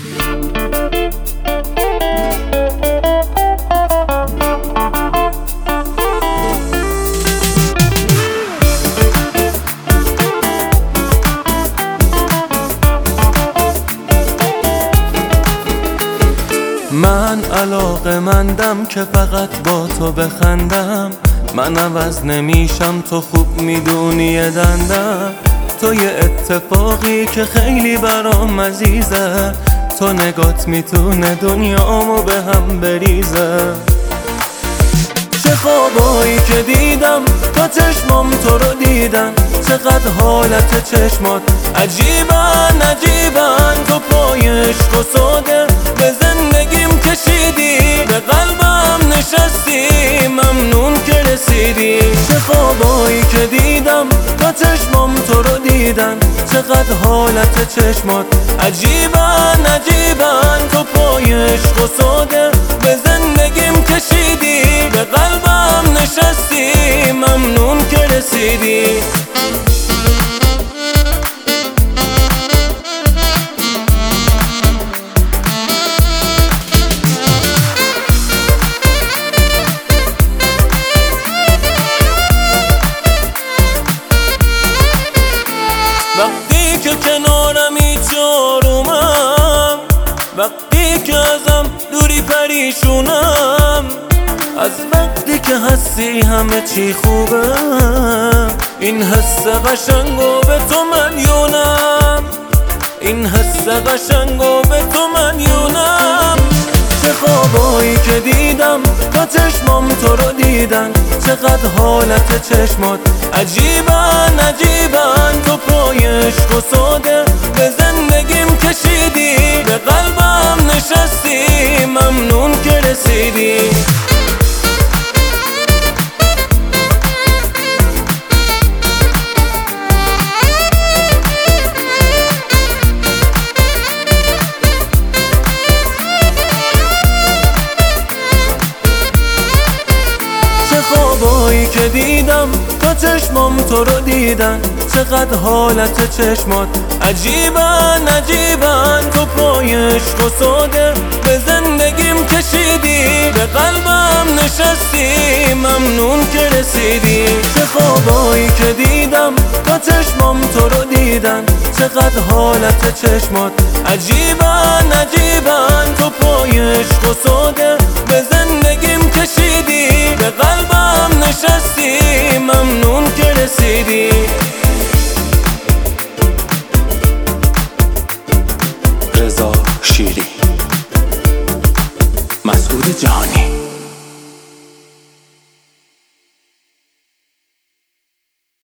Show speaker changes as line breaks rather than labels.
من علاقه مندم که فقط با تو بخندم. من عوض نمیشم تو خوب می‌دونی دندم. تو یه اتفاقی که خیلی برام عزیزه. تو نگات می‌تونه دنیامو به هم بریزه. چه خوابایی که دیدم تا چشمام تو رو دیدن چقدر حالت چشمات عجیبن عجیبن. تو پای عشق و ساده به زندگیم کشیدی. به قلبم نشستی ممنون که رسیدی. چه خوابایی که دیدم تا چشمام تو رو دیدن چقدر حالت چشمات عجیبن عجیبن. تو پای عشق و ساده به زندگیم کشیدی. به قلبم نشستی. ممنون که رسیدی. وقتی که ازم دوری پریشونم از وقتی که هستی همه چی خوبه این حس قشنگو به تو مدیونم این حس قشنگو به تو مدیونم چه خوابایی که دیدم تا چشمام تو رو دیدن. چقدر حالت چشمات عجیبن عجیبن. تو پای عشق خوابایی که دیدم چشمام تو رو دیدن. چقدر حالت چشمات. عجیبن عجیبن. تو پای عشق و ساده. به زندگیم کشیدی. به قلبم نشستی. ممنون که رسیدی. چه خوابایی که دیدم. تا چشمام تو رو دیدن. چقدر حالت چشمات. عجیبن عجیبن. رسیدی
رضا شیری. مسعود جهانی